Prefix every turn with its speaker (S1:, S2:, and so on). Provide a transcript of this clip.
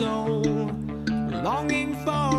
S1: soul, longing for